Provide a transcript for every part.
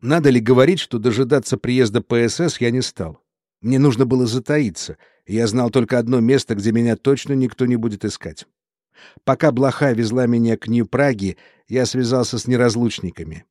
Надо ли говорить, что дожидаться приезда ПСС я не стал? Мне нужно было затаиться, и я знал только одно место, где меня точно никто не будет искать. Пока блоха везла меня к Нью-Праге, я связался с неразлучниками.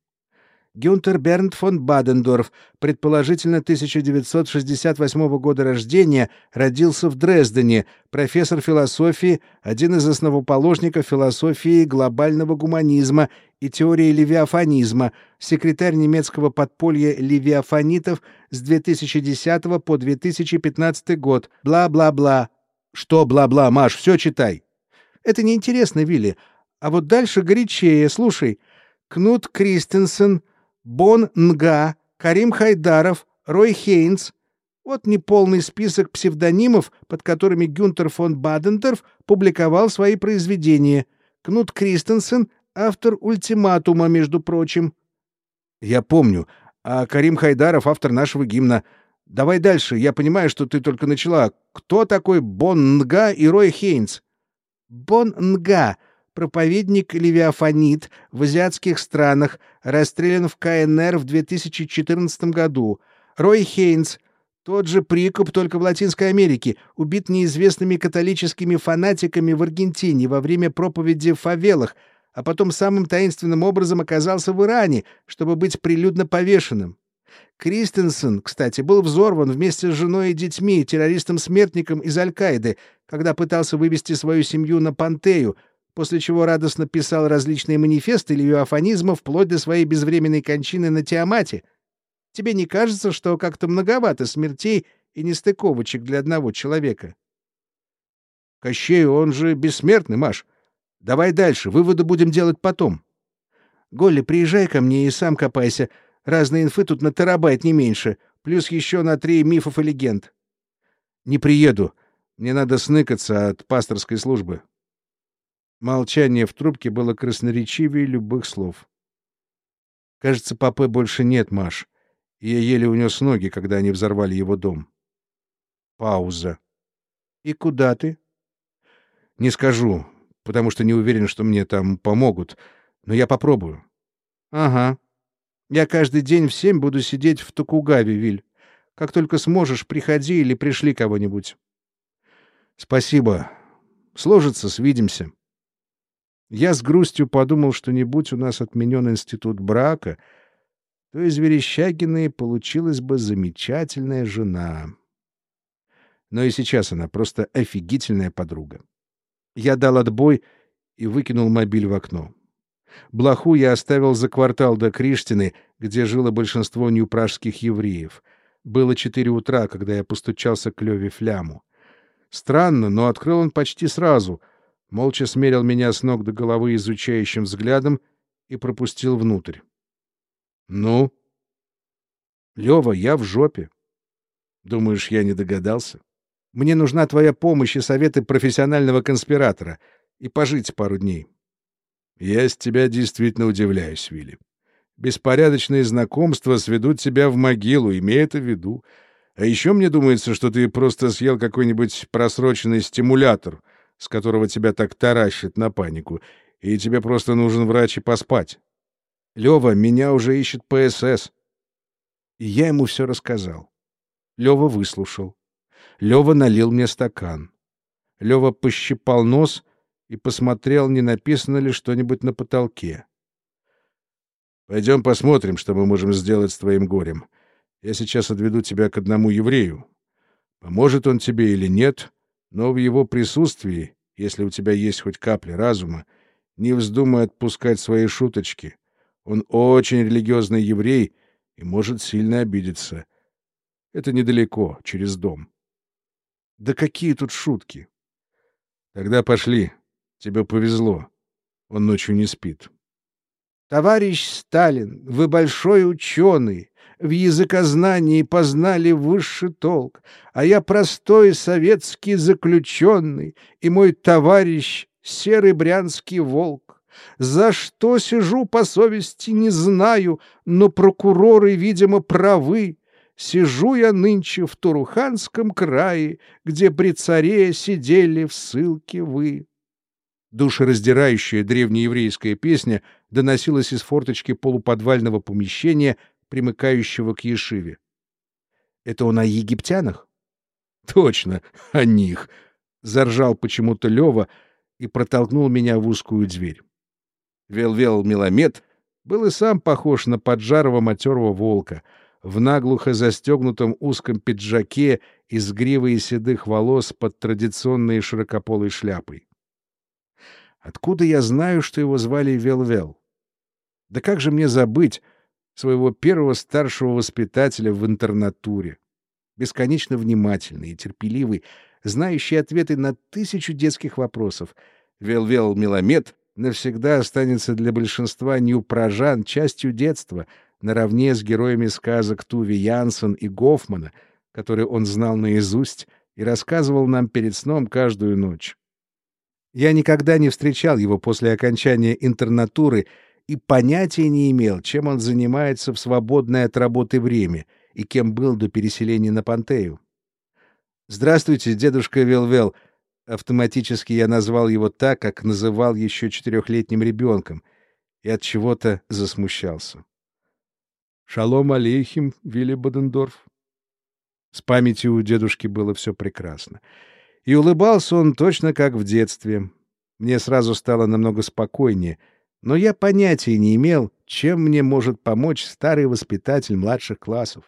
Гюнтер Бернт фон Бадендорф, предположительно 1968 года рождения, родился в Дрездене, профессор философии, один из основоположников философии глобального гуманизма и теории левиафанизма, секретарь немецкого подполья левиафанитов с 2010 по 2015 год. Бла-бла-бла. Что бла-бла, Маш, все читай. Это неинтересно, Вилли. А вот дальше горячее, слушай. Кнут Кристенсен, Бон Нга, Карим Хайдаров, Рой Хейнс. Вот неполный список псевдонимов, под которыми Гюнтер фон Бадендорф публиковал свои произведения. Кнут Кристенсен — автор «Ультиматума», между прочим. Я помню. А Карим Хайдаров — автор нашего гимна. Давай дальше. Я понимаю, что ты только начала. Кто такой Бон Нга и Рой Хейнс? Бон Нга проповедник Левиафанит в азиатских странах, расстрелян в КНР в 2014 году. Рой Хейнс, тот же прикуп, только в Латинской Америке, убит неизвестными католическими фанатиками в Аргентине во время проповеди в фавелах, а потом самым таинственным образом оказался в Иране, чтобы быть прилюдно повешенным. Кристенсен, кстати, был взорван вместе с женой и детьми террористом-смертником из Аль-Каиды, когда пытался вывести свою семью на Пантею, после чего радостно писал различные манифесты левиафанизма вплоть до своей безвременной кончины на Тиамате. Тебе не кажется, что как-то многовато смертей и нестыковочек для одного человека? Кощей, он же бессмертный, Маш. Давай дальше, выводы будем делать потом. Голли, приезжай ко мне и сам копайся. Разные инфы тут на терабайт не меньше, плюс еще на три мифов и легенд. Не приеду. Мне надо сныкаться от пасторской службы. Молчание в трубке было красноречивее любых слов. Кажется, папы больше нет, Маш. Я еле унес ноги, когда они взорвали его дом. Пауза. И куда ты? Не скажу, потому что не уверен, что мне там помогут. Но я попробую. Ага. Я каждый день в семь буду сидеть в Токугаве, Виль. Как только сможешь, приходи или пришли кого-нибудь. Спасибо. Сложится, свидимся. Я с грустью подумал, что не будь у нас отменен институт брака, то из Верещагиной получилась бы замечательная жена. Но и сейчас она просто офигительная подруга. Я дал отбой и выкинул мобиль в окно. Блоху я оставил за квартал до Криштины, где жило большинство нью-пражских евреев. Было четыре утра, когда я постучался к Леве Фляму. Странно, но открыл он почти сразу — молча смерил меня с ног до головы изучающим взглядом и пропустил внутрь. «Ну?» «Лёва, я в жопе. Думаешь, я не догадался? Мне нужна твоя помощь и советы профессионального конспиратора. И пожить пару дней». «Я с тебя действительно удивляюсь, Вилли. Беспорядочные знакомства сведут тебя в могилу, имей это в виду. А еще мне думается, что ты просто съел какой-нибудь просроченный стимулятор — с которого тебя так таращит на панику, и тебе просто нужен врач и поспать. Лева, меня уже ищет ПСС. И я ему все рассказал. Лева выслушал. Лева налил мне стакан. Лева пощипал нос и посмотрел, не написано ли что-нибудь на потолке. «Пойдем посмотрим, что мы можем сделать с твоим горем. Я сейчас отведу тебя к одному еврею. Поможет он тебе или нет, но в его присутствии, если у тебя есть хоть капля разума, не вздумай отпускать свои шуточки. Он очень религиозный еврей и может сильно обидеться. Это недалеко, через дом. Да какие тут шутки? Тогда пошли. Тебе повезло. Он ночью не спит. Товарищ Сталин, вы большой ученый, в языкознании познали высший толк, а я простой советский заключенный, и мой товарищ серый брянский волк. За что сижу по совести, не знаю, но прокуроры, видимо, правы. Сижу я нынче в Туруханском крае, где при царе сидели в ссылке вы. Душераздирающая древнееврейская песня доносилась из форточки полуподвального помещения, примыкающего к Ешиве. Это он о египтянах? Точно, о них. Заржал почему-то Лева и протолкнул меня в узкую дверь. Вел-вел Меламед был и сам похож на поджарого матерого волка — в наглухо застегнутом узком пиджаке из гривы и седых волос под традиционной широкополой шляпой. Откуда я знаю, что его звали Вел-Вел? Да как же мне забыть своего первого старшего воспитателя в интернатуре? Бесконечно внимательный и терпеливый, знающий ответы на тысячу детских вопросов. Вел-Вел Меламед навсегда останется для большинства неупражан частью детства — наравне с героями сказок Туви Янсен и Гофмана, которые он знал наизусть и рассказывал нам перед сном каждую ночь. Я никогда не встречал его после окончания интернатуры и понятия не имел, чем он занимается в свободное от работы время и кем был до переселения на Пантею. «Здравствуйте, дедушка Велвел!» Автоматически я назвал его так, как называл еще четырехлетним ребенком, и от чего-то засмущался. Шалом алейхим, Вилли Бодендорф. С памятью у дедушки было все прекрасно. И улыбался он точно как в детстве. Мне сразу стало намного спокойнее, но я понятия не имел, чем мне может помочь старый воспитатель младших классов.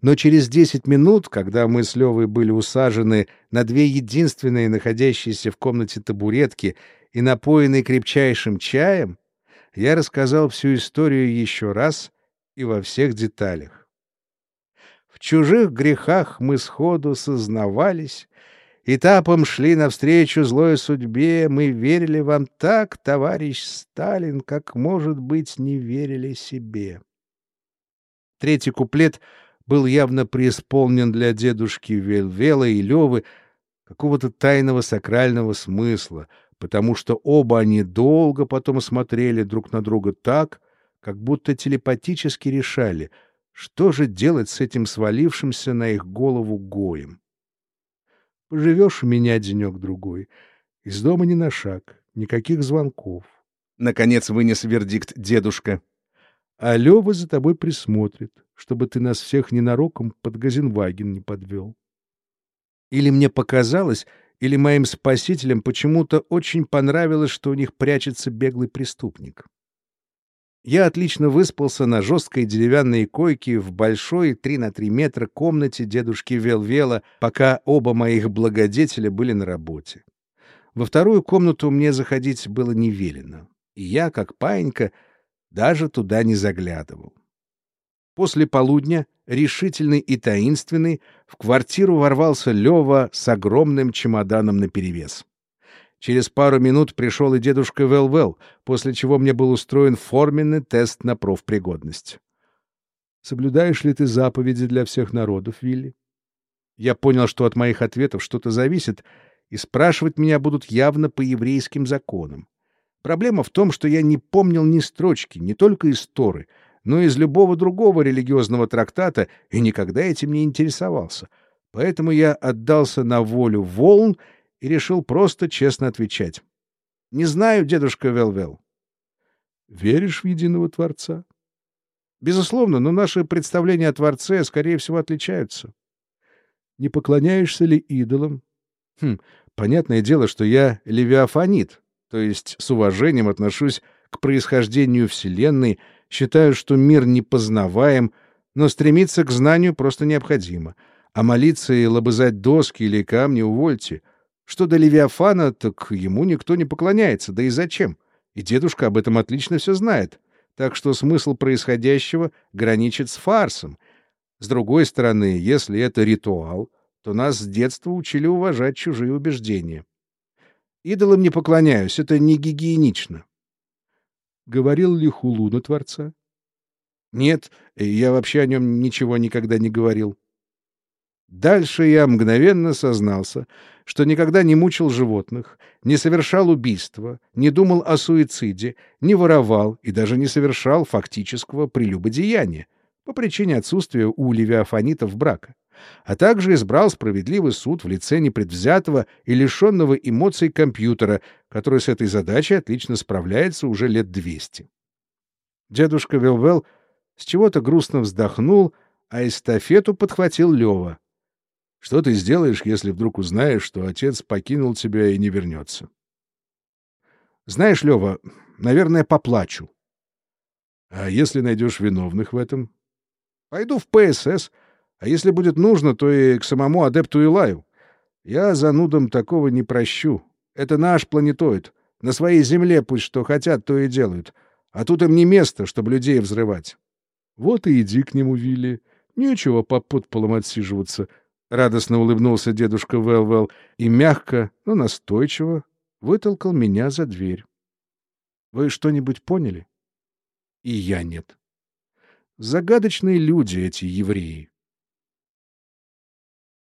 Но через десять минут, когда мы с Левой были усажены на две единственные находящиеся в комнате табуретки и напоенные крепчайшим чаем, я рассказал всю историю еще раз и во всех деталях. В чужих грехах мы сходу сознавались, этапом шли навстречу злой судьбе, мы верили вам так, товарищ Сталин, как, может быть, не верили себе. Третий куплет был явно преисполнен для дедушки Вельвела и Левы какого-то тайного сакрального смысла, потому что оба они долго потом смотрели друг на друга так, как будто телепатически решали, что же делать с этим свалившимся на их голову гоем. Поживешь у меня денек-другой, из дома ни на шаг, никаких звонков. Наконец вынес вердикт дедушка. А Лёва за тобой присмотрит, чтобы ты нас всех ненароком под Газенваген не подвел. Или мне показалось, или моим спасителям почему-то очень понравилось, что у них прячется беглый преступник. Я отлично выспался на жесткой деревянной койке в большой 3 на 3 метра комнате дедушки Велвела, пока оба моих благодетеля были на работе. Во вторую комнату мне заходить было не велено, и я, как паинька, даже туда не заглядывал. После полудня, решительный и таинственный, в квартиру ворвался Лева с огромным чемоданом наперевес. Через пару минут пришел и дедушка Велвел, после чего мне был устроен форменный тест на профпригодность. «Соблюдаешь ли ты заповеди для всех народов, Вилли?» Я понял, что от моих ответов что-то зависит, и спрашивать меня будут явно по еврейским законам. Проблема в том, что я не помнил ни строчки, не только из Торы, но и из любого другого религиозного трактата и никогда этим не интересовался. Поэтому я отдался на волю волн и решил просто честно отвечать. — Не знаю, дедушка Велвел. — Веришь в единого Творца? — Безусловно, но наши представления о Творце, скорее всего, отличаются. — Не поклоняешься ли идолам? — Хм, понятное дело, что я левиафанит, то есть с уважением отношусь к происхождению Вселенной, считаю, что мир непознаваем, но стремиться к знанию просто необходимо. А молиться и лобызать доски или камни увольте — что до Левиафана, так ему никто не поклоняется, да и зачем? И дедушка об этом отлично все знает. Так что смысл происходящего граничит с фарсом. С другой стороны, если это ритуал, то нас с детства учили уважать чужие убеждения. Идолам не поклоняюсь, это не гигиенично. Говорил ли Хулу Творца? Нет, я вообще о нем ничего никогда не говорил. Дальше я мгновенно сознался, что никогда не мучил животных, не совершал убийства, не думал о суициде, не воровал и даже не совершал фактического прелюбодеяния по причине отсутствия у левиафанитов брака, а также избрал справедливый суд в лице непредвзятого и лишенного эмоций компьютера, который с этой задачей отлично справляется уже лет двести. Дедушка Велвел С чего-то грустно вздохнул, а эстафету подхватил Лева. Что ты сделаешь, если вдруг узнаешь, что отец покинул тебя и не вернется? Знаешь, Лева, наверное, поплачу. А если найдешь виновных в этом? Пойду в ПСС, а если будет нужно, то и к самому адепту Илаю. Я занудам такого не прощу. Это наш планетоид. На своей земле пусть что хотят, то и делают. А тут им не место, чтобы людей взрывать. Вот и иди к нему, Вилли. Нечего по подполам отсиживаться. Радостно улыбнулся дедушка Велвел и мягко, но настойчиво вытолкал меня за дверь. Вы что-нибудь поняли? И я нет. Загадочные люди эти евреи.